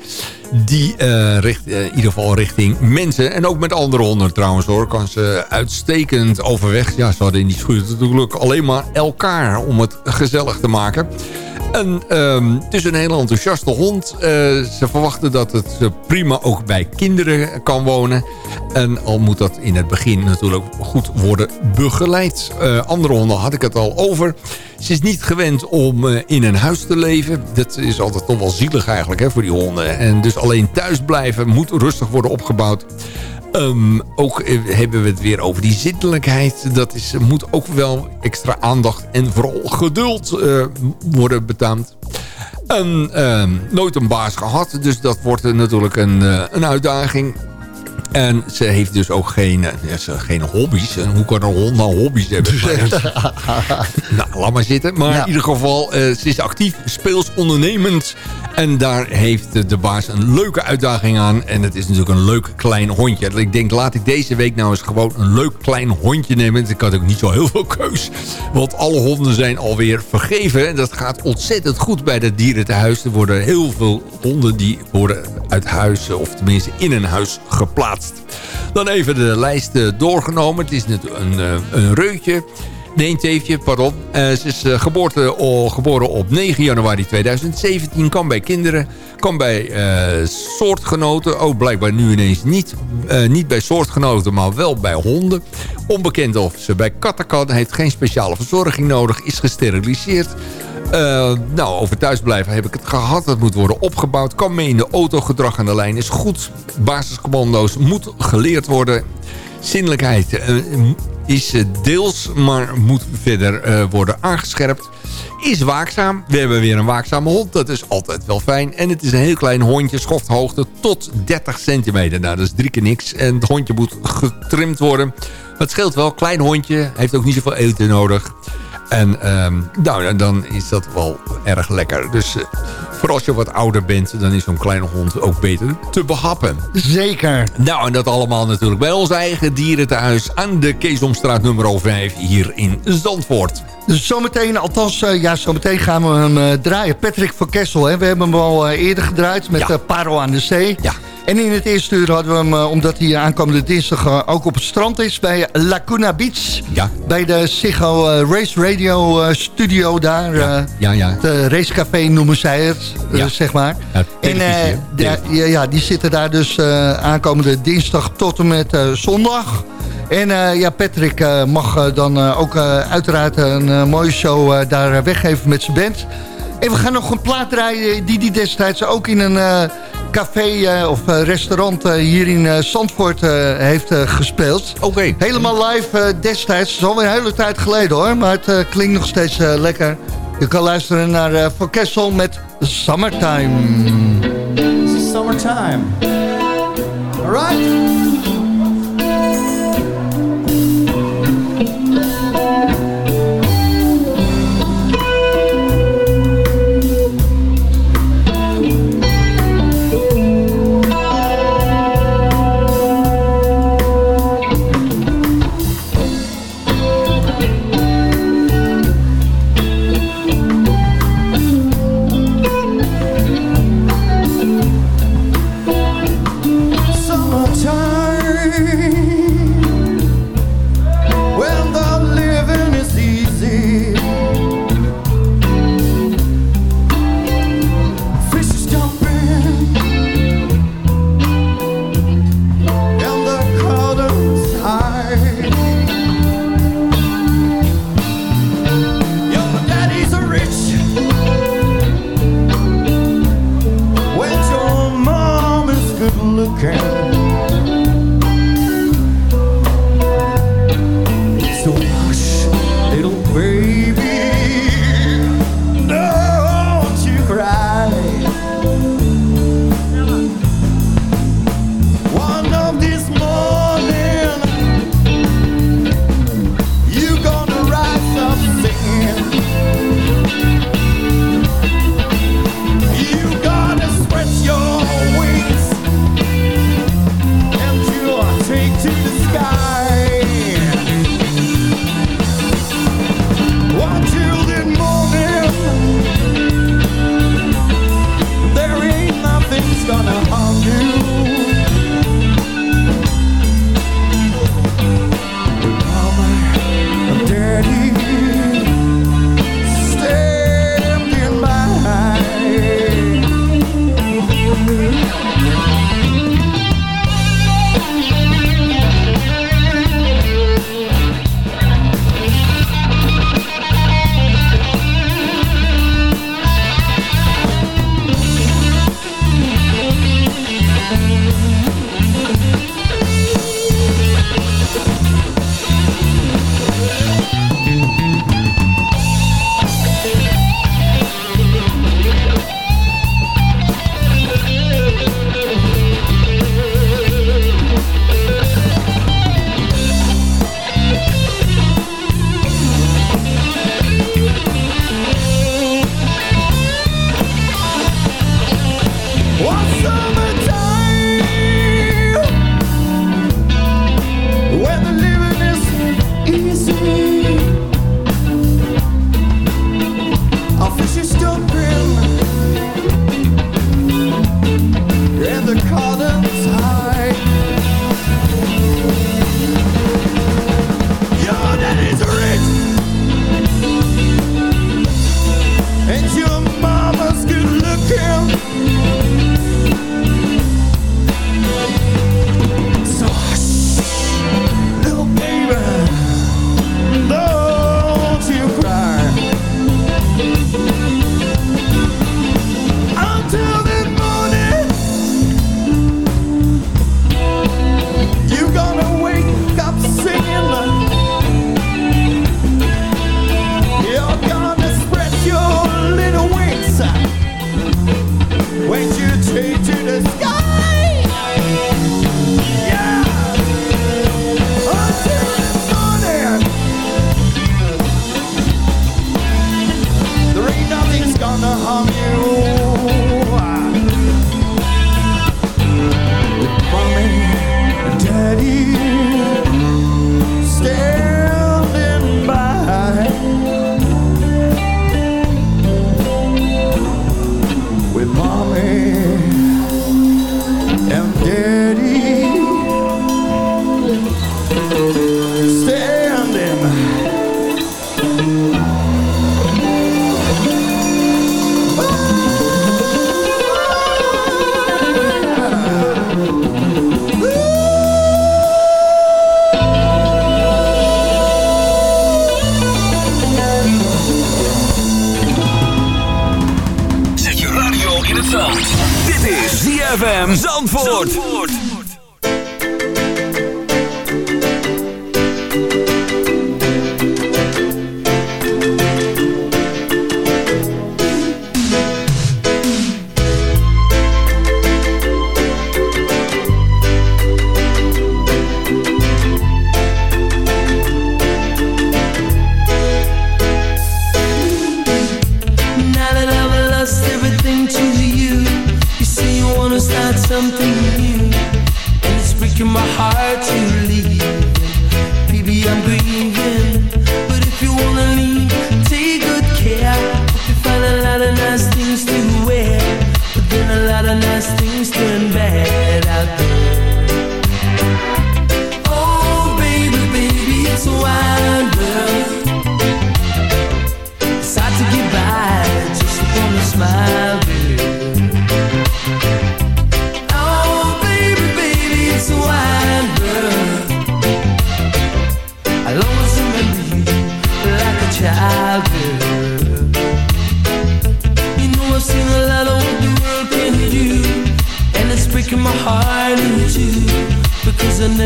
S6: Die richt, in ieder geval richting mensen en ook met andere honden trouwens hoor. Kan ze uitstekend overweg. Ja, ze hadden in die schuur natuurlijk alleen maar elkaar om het gezellig te maken. Ehm, het is een hele enthousiaste hond. Eh, ze verwachten dat het eh, prima ook bij kinderen kan wonen. En al moet dat in het begin natuurlijk goed worden begeleid. Eh, andere honden had ik het al over. Ze is niet gewend om in een huis te leven. Dat is altijd toch wel zielig eigenlijk hè, voor die honden. En dus alleen thuis blijven moet rustig worden opgebouwd. Ehm, ook eh, hebben we het weer over die zittelijkheid. Dat is, moet ook wel extra aandacht en vooral geduld eh, worden betaamd. Ehm, nooit een baas gehad, dus dat wordt natuurlijk een, eh, een uitdaging. En ze heeft dus ook geen, eh, ze- geen hobby's. En hoe kan een hond nou hobby's hebben? (laughs) nou, laat maar zitten. Maar
S5: Ja.
S6: in ieder geval, eh, ze is actief, speels, ondernemend. En daar heeft de baas een leuke uitdaging aan. En het is natuurlijk een leuk klein hondje. Ik denk, laat ik deze week nou eens gewoon een leuk klein hondje nemen. Ik had ook niet zo heel veel keus. Want alle honden zijn alweer vergeven. En dat gaat ontzettend goed bij het dierentehuis. Er worden heel veel honden die worden uit huis, of tenminste in een huis geplaatst. Dan even de lijst eh, doorgenomen. Het is net een, eh, een reutje. Nee, een teefje, pardon. Eh, ze is geboorte, oh, geboren op 9 januari 2017. Kan bij kinderen, kan bij soortgenoten. Oh, blijkbaar nu ineens niet. Niet bij soortgenoten, maar wel bij honden. Onbekend of ze bij katten kan. Heeft geen speciale verzorging nodig. Is gesteriliseerd. Eh, nou, over thuisblijven heb ik het gehad. Dat moet worden opgebouwd. Kan mee in de auto. Gedrag aan de lijn is goed. Basiscommando's moet geleerd worden. Zinnelijkheid eh, is eh, deels, maar moet verder worden aangescherpt. Is waakzaam. We hebben weer een waakzame hond. Dat is altijd wel fijn. En het is een heel klein hondje. Schofthoogte tot 30 centimeter. Nou, dat is drie keer niks. En het hondje moet getrimd worden. Het scheelt wel. Klein hondje. Heeft ook niet zoveel eten nodig. En ehm, nou, dan is dat wel erg lekker. Dus eh, voor als je wat ouder bent, dan is zo'n kleine hond ook beter te behappen.
S5: Zeker.
S6: Nou, en dat allemaal natuurlijk bij ons eigen dierentehuis aan de Keesomstraat nummer 5 hier in Zandvoort.
S5: Dus zometeen, althans, eh, ja, zometeen gaan we hem eh, draaien. Patrick van Kessel, hè? we hebben hem al eh, eerder gedraaid met
S6: Ja.
S5: eh, Parel aan de Zee.
S6: Ja.
S5: En in het eerste uur hadden we hem, omdat hij aankomende dinsdag ook op het strand is... bij Lacuna Beach.
S6: Ja.
S5: Bij de Sigo eh, Race Radio studio daar.
S6: Ja, ja. ja.
S5: Het racecafé noemen zij het,
S6: Ja.
S5: zeg maar.
S6: Ja,
S5: en ja, ja, die zitten daar dus aankomende dinsdag tot en met zondag. En eh, ja, Patrick eh, mag eh, dan eh, ook eh, uiteraard een mooie show eh, daar weggeven met zijn band. En we gaan nog een plaat draaien die die destijds ook in een eh, café eh, of restaurant eh, hier in eh, Zandvoort eh, heeft eh, gespeeld.
S6: Oké.
S5: Helemaal live eh, destijds. Het is alweer een hele tijd geleden hoor, maar het eh, klinkt nog steeds eh, lekker. Je kan luisteren naar eh Van Kessel met Summertime.
S11: This is summertime. All right.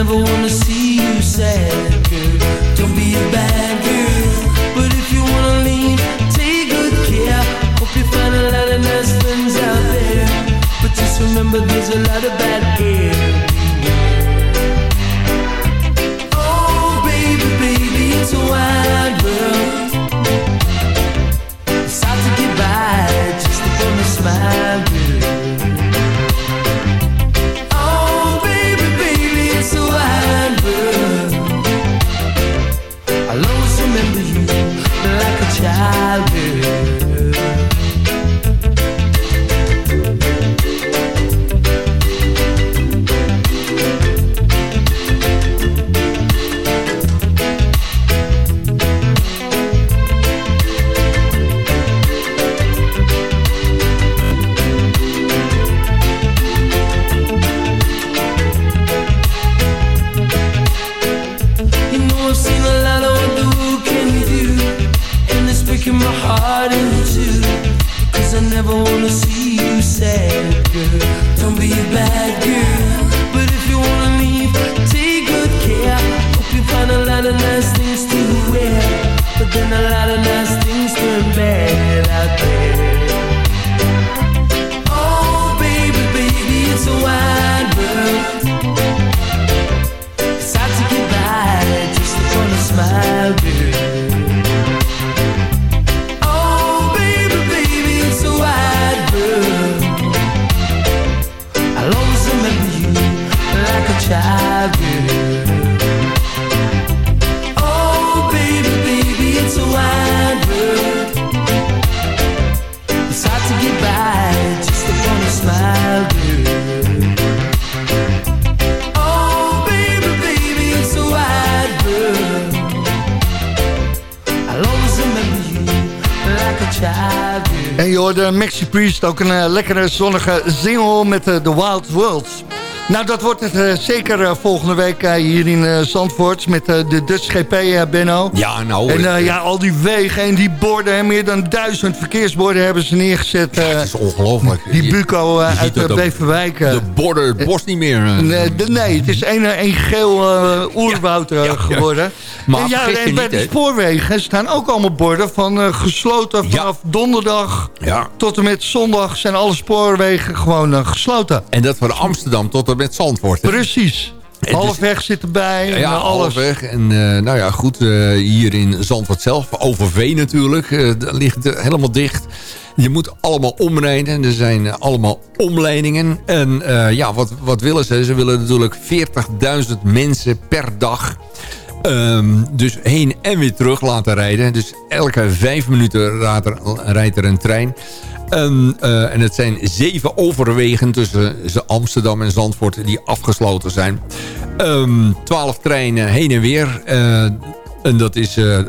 S8: Never wanna see you sad,
S5: hoorde Maxi Priest, ook een eh, lekkere zonnige single met eh, The Wild Worlds. Nou, dat wordt het eh, zeker eh, volgende week eh, hier in Zandvoort met de Dutch GP, Benno.
S6: Ja, nou...
S5: En ja, al die wegen en die borden, hè, meer dan duizend verkeersborden hebben ze neergezet.
S6: Het is ongelooflijk.
S5: die buco uit
S6: dat ook.
S5: Beverwijk.
S6: De borden, het bos niet meer.
S5: Nee, de- nee, het is een, een geel oerwoud
S6: ja,
S5: geworden.
S6: Maar
S5: en ja, en bij
S6: niet,
S5: de spoorwegen staan ook allemaal borden van gesloten vanaf donderdag
S6: Ja.
S5: tot en met zondag zijn alle spoorwegen gewoon gesloten.
S6: En dat van Amsterdam tot en met Zandvoort. hè.
S5: Precies.
S6: dus-
S5: Halfweg zit erbij en
S6: Ja,
S5: eh, alles.
S6: halfweg. En eh, nou ja, goed, eh, hier in Zandvoort zelf, Overveen natuurlijk, eh daar ligt het helemaal dicht. Je moet allemaal omrijden. Er zijn eh, allemaal omleidingen. En eh, ja, wat, wat willen ze? Ze willen natuurlijk 40.000 mensen per dag... ehm, dus heen en weer terug laten rijden. Dus elke vijf minuten er, rijdt er een trein. En, eh, en het zijn zeven overwegen tussen Amsterdam en Zandvoort die afgesloten zijn. Ehm, Twaalf treinen heen en weer. eh, en dat is eh,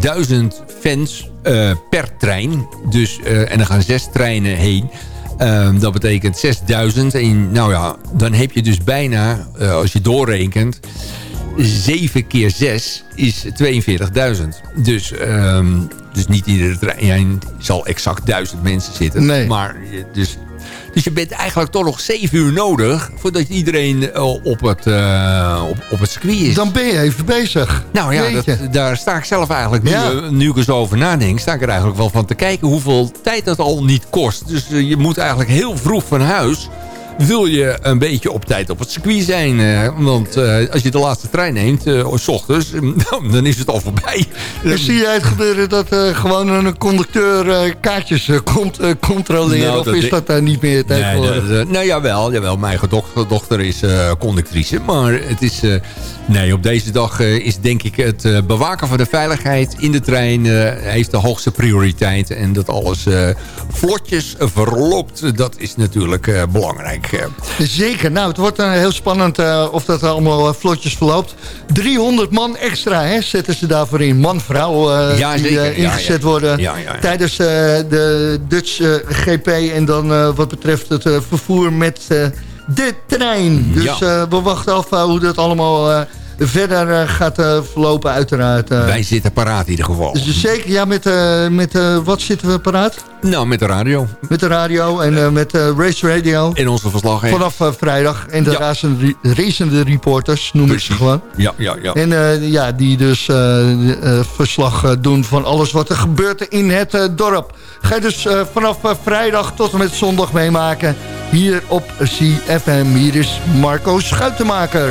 S6: duizend fans per trein. Dus, en er gaan zes treinen heen. Ehm, dat betekent 6000. En nou ja, dan heb je dus bijna, als je doorrekent... 7 keer 6 is 42.000. Dus, ehm, dus niet iedere trein zal exact 1000 mensen zitten.
S5: Nee.
S6: Maar dus, Dus je bent eigenlijk toch nog zeven uur nodig... voordat iedereen eh, op, het, eh, op, op het circuit is.
S5: Dan ben je even bezig.
S6: Nou ja, dat, daar sta ik zelf eigenlijk, nu,
S5: Ja.
S6: eh, nu ik er zo over nadenk... sta ik er eigenlijk wel van te kijken hoeveel tijd dat al niet kost. Dus je moet eigenlijk heel vroeg van huis... wil je een beetje op tijd op het circuit zijn. eh, want eh, als je de laatste trein neemt, eh, s ochtends, (laughs) dan is het al voorbij.
S5: En zie jij het gebeuren dat gewoon een conducteur kaartjes komt controleren?
S6: Nou,
S5: of is dat daar niet meer
S6: Nee,
S5: tegenwoordig?
S6: dat, nou jawel, jawel, mijn dochter, dochter is conductrice. Maar het is, nee, op deze dag is denk ik het bewaken van de veiligheid in de trein heeft de hoogste prioriteit. En dat alles vlotjes verloopt, dat is natuurlijk belangrijk.
S5: Zeker. Nou, het wordt eh, heel spannend eh, of dat allemaal eh, vlotjes verloopt. 300 man extra hè, zetten ze daarvoor in. Man, vrouw
S6: Ja,
S5: die
S6: Ja,
S5: ingezet
S6: ja.
S5: worden tijdens de Dutch GP. En dan wat betreft het vervoer met de trein. Dus
S6: Ja.
S5: eh, we wachten af hoe dat allemaal verder eh, gaat eh, verlopen uiteraard. eh.
S6: Wij zitten paraat in ieder geval.
S5: Dus zeker, ja, met, met wat zitten we paraat?
S6: Nou, met de radio.
S5: Met de radio en met Race Radio.
S6: In onze verslaggever.
S5: Vanaf vrijdag. En de
S6: Ja.
S5: racende reporters noem ik ze gewoon.
S6: Ja, ja, ja.
S5: En ja, die dus verslag doen van alles wat er gebeurt in het dorp. Ga je dus vanaf vrijdag tot en met zondag meemaken. Hier op CFM. Hier is Marco Schuitenmaker.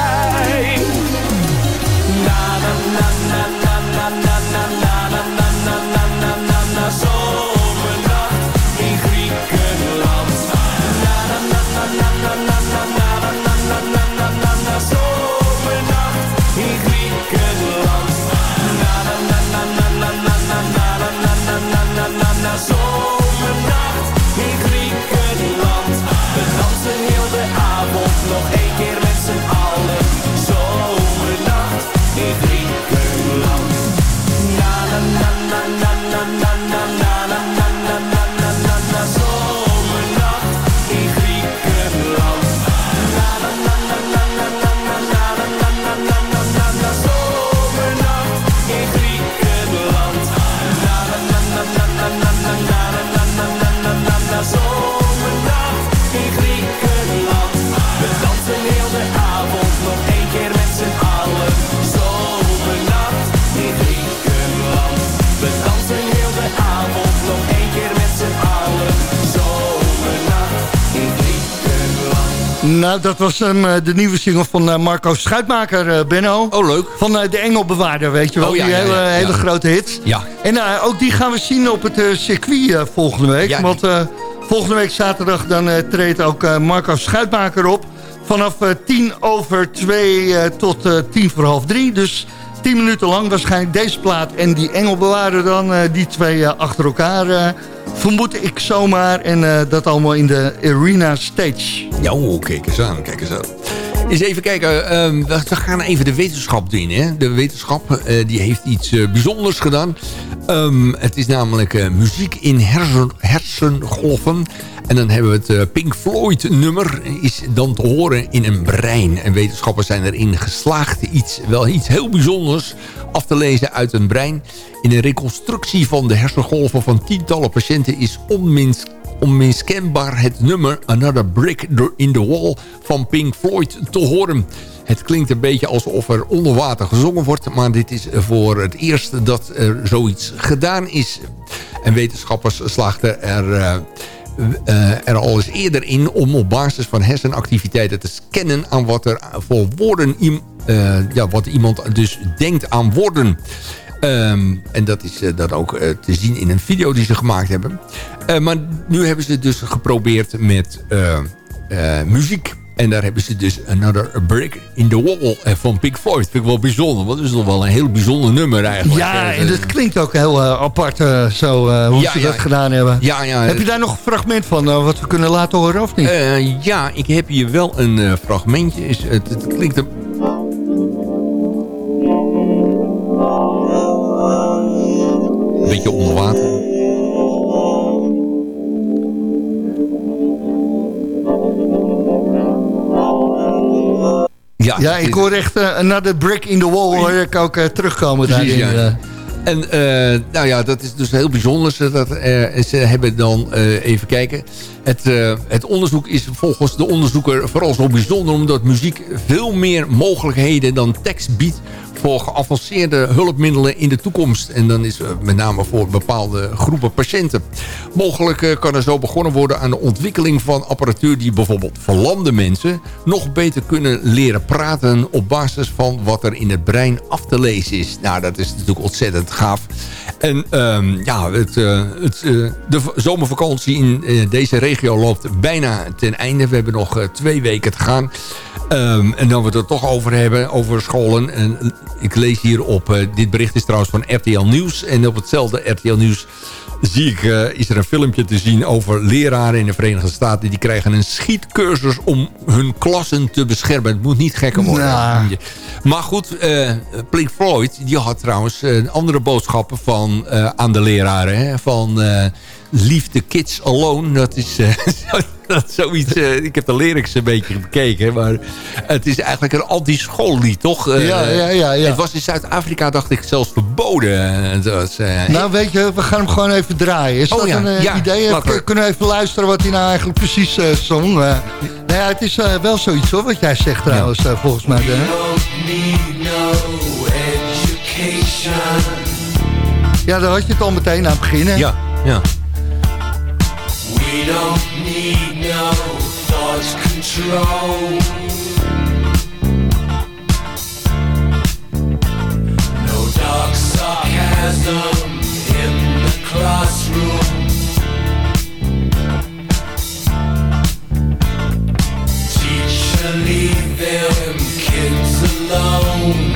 S5: Nou, dat was eh, de nieuwe single van eh, Marco Schuitmaker, eh, Benno.
S6: Oh, leuk.
S5: Van eh, de Engelbewaarder, weet je wel.
S6: Oh, ja,
S5: die hele,
S6: ja, ja.
S5: hele grote hit.
S6: Ja.
S5: En eh, ook die gaan we zien op het eh, circuit eh, volgende week.
S6: Ja,
S5: Want eh, volgende week zaterdag dan eh, treedt ook eh, Marco Schuitmaker op. Vanaf eh, tien over twee eh, tot eh, tien voor half drie. Dus tien minuten lang waarschijnlijk deze plaat en die Engelbewaarder dan. eh, die twee eh, achter elkaar eh, vermoed ik zomaar. En eh, dat allemaal in de Arena Stage.
S6: Ja, oh, kijk eens aan, kijk eens aan. Eens even kijken, ehm, we gaan even de wetenschap doen. Hè? De wetenschap eh, die heeft iets eh, bijzonders gedaan. Ehm, het is namelijk eh, muziek in hersen, hersengolven. En dan hebben we het Pink Floyd nummer. Is dan te horen in een brein. En wetenschappers zijn erin geslaagd iets, wel iets heel bijzonders af te lezen uit een brein. In een reconstructie van de hersengolven van tientallen patiënten is onminst onmiskenbaar het nummer Another Brick in the Wall van Pink Floyd te horen. Het klinkt een beetje alsof er onder water gezongen wordt... maar dit is voor het eerst dat er zoiets gedaan is. En wetenschappers slaagden er... Uh, uh, er al eens eerder in om op basis van hersenactiviteiten te scannen aan wat er voor woorden, ja, wat iemand dus denkt aan woorden. Um, en dat is uh, dat ook uh, te zien in een video die ze gemaakt hebben. Uh, maar nu hebben ze dus geprobeerd met muziek. En daar hebben ze dus Another Brick in the Wall van Pink Floyd. Vind ik wel bijzonder, want het is nog wel een heel bijzonder nummer eigenlijk.
S5: Ja, en het klinkt ook heel apart zo hoe
S6: ja,
S5: ze
S6: ja,
S5: dat gedaan hebben.
S6: Ja, ja,
S5: heb je daar nog een fragment van wat we kunnen laten horen of niet?
S6: ja, ik heb hier wel een fragmentje. Is, het, het klinkt een beetje onder water.
S5: Ja, ja ik hoor echt uh, another brick in the wall hoor ik ook uh, terugkomen daarin.
S6: Ja. En uh, nou ja, dat is dus heel bijzonder. Ze, dat, ze hebben dan, even kijken... Het, het onderzoek is volgens de onderzoeker vooral zo bijzonder... omdat muziek veel meer mogelijkheden dan tekst biedt voor geavanceerde hulpmiddelen in de toekomst. En dan is met name voor bepaalde groepen patiënten. Mogelijk kan er zo begonnen worden aan de ontwikkeling van apparatuur... die bijvoorbeeld verlamde mensen nog beter kunnen leren praten... op basis van wat er in het brein af te lezen is. Nou, dat is natuurlijk ontzettend gaaf. En um, ja, het, het, de zomervakantie in deze regio loopt bijna ten einde. We hebben nog twee weken te gaan. Um, en dan we het er toch over hebben, over scholen. En ik lees hier op, dit bericht is trouwens van RTL Nieuws. En op hetzelfde RTL Nieuws zie ik, uh, is er een filmpje te zien over leraren in de Verenigde Staten. Die krijgen een schietcursus om hun klassen te beschermen. Het moet niet gekker worden.
S5: Ja.
S6: Maar goed, uh, Pink Floyd die had trouwens andere boodschappen van, aan de leraren. Hè? Van Leave the Kids Alone. Dat is (laughs) dat zoiets... ik heb de lyrics een beetje bekeken. Maar het is eigenlijk een anti-schoollied, toch?
S5: ja, ja, ja, ja.
S6: Het was in Zuid-Afrika, dacht ik, zelfs verboden. Was,
S5: nou, weet je, we gaan hem gewoon even draaien. Is
S6: oh,
S5: dat
S6: ja.
S5: een
S6: ja,
S5: idee? Kunnen we even luisteren wat hij nou eigenlijk precies uh, zong? Uh, nou ja, het is uh, wel zoiets hoor, wat jij zegt trouwens, ja. volgens mij.
S8: Education.
S5: Ja, daar had je het al meteen aan het beginnen.
S6: Ja, ja.
S8: Don't need no thought control. No dark sarcasm in the classroom. Teacher, leave them kids alone.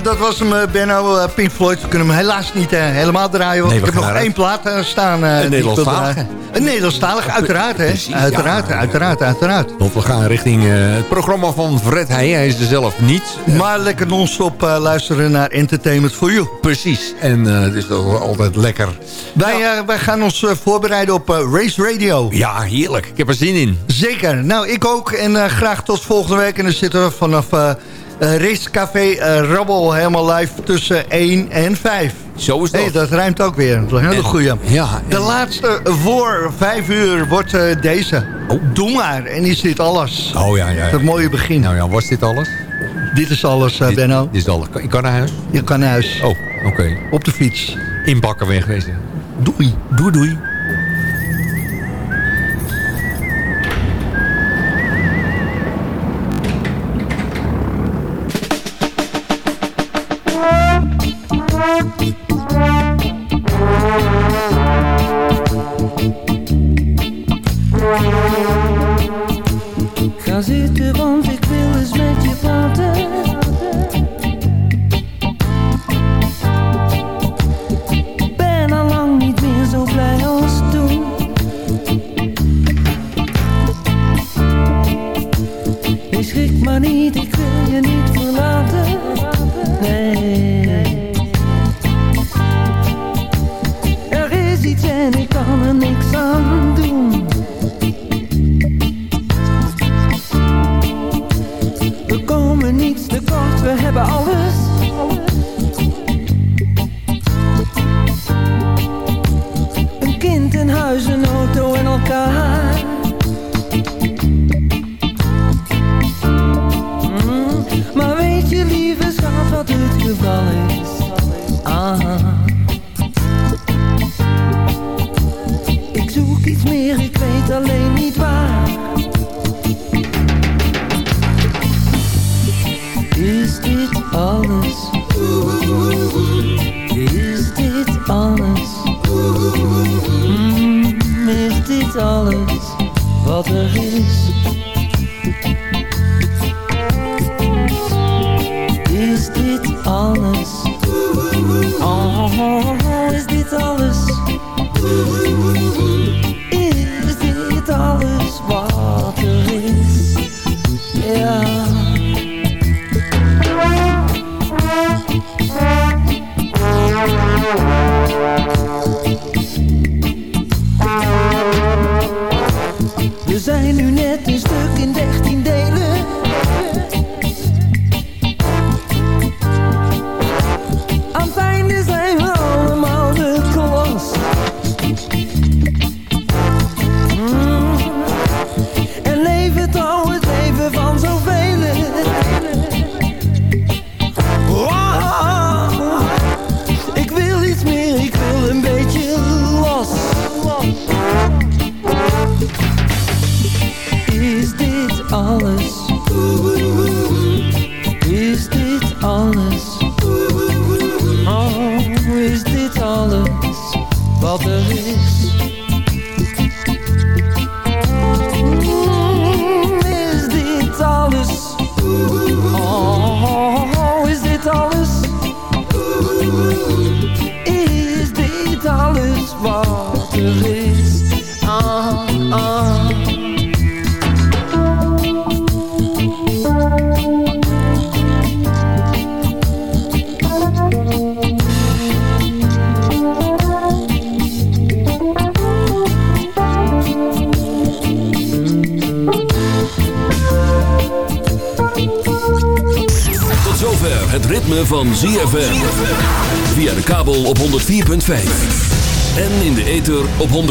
S5: Ja, dat was hem, eh, Benno, eh, Pink Floyd. We kunnen hem helaas niet eh, helemaal draaien, want
S12: Nee,
S5: ik heb nog één plaat staan. wil
S12: Nederlandstalige?
S5: draaien. Een Nederlandstalig, uiteraard, hè? Uiteraard,
S12: ja.
S5: uiteraard, uiteraard.
S12: Want we gaan richting het programma van Fred Heij. Hij is er zelf niet.
S5: Maar lekker non-stop luisteren naar Entertainment for You.
S12: Precies. En het is toch altijd lekker.
S5: Wij, wij gaan ons voorbereiden op Race Radio.
S12: Ja, heerlijk. Ik heb er zin in.
S5: Zeker. Nou, ik ook. En graag tot volgende week. En dan zitten we vanaf Racecafé eh, Rabbel helemaal live tussen 1 en 5.
S12: Zo is dat.
S5: Hey, dat ruimt ook weer. Dat is een hele goeie.
S12: ja,
S5: De laatste voor 5 uur wordt eh, deze. Doe maar. En is dit alles.
S12: Oh ja, ja.
S5: mooie begin.
S12: Nou ja, was dit alles?
S5: Dit is alles, eh,
S12: Dit-
S5: Benno.
S12: Dit is alles. Ik kan naar huis?
S5: Je kan naar huis.
S12: Oh, oké.
S5: Op de fiets.
S12: Inpakken wegwezen.
S5: Doei.
S12: Doei, doei.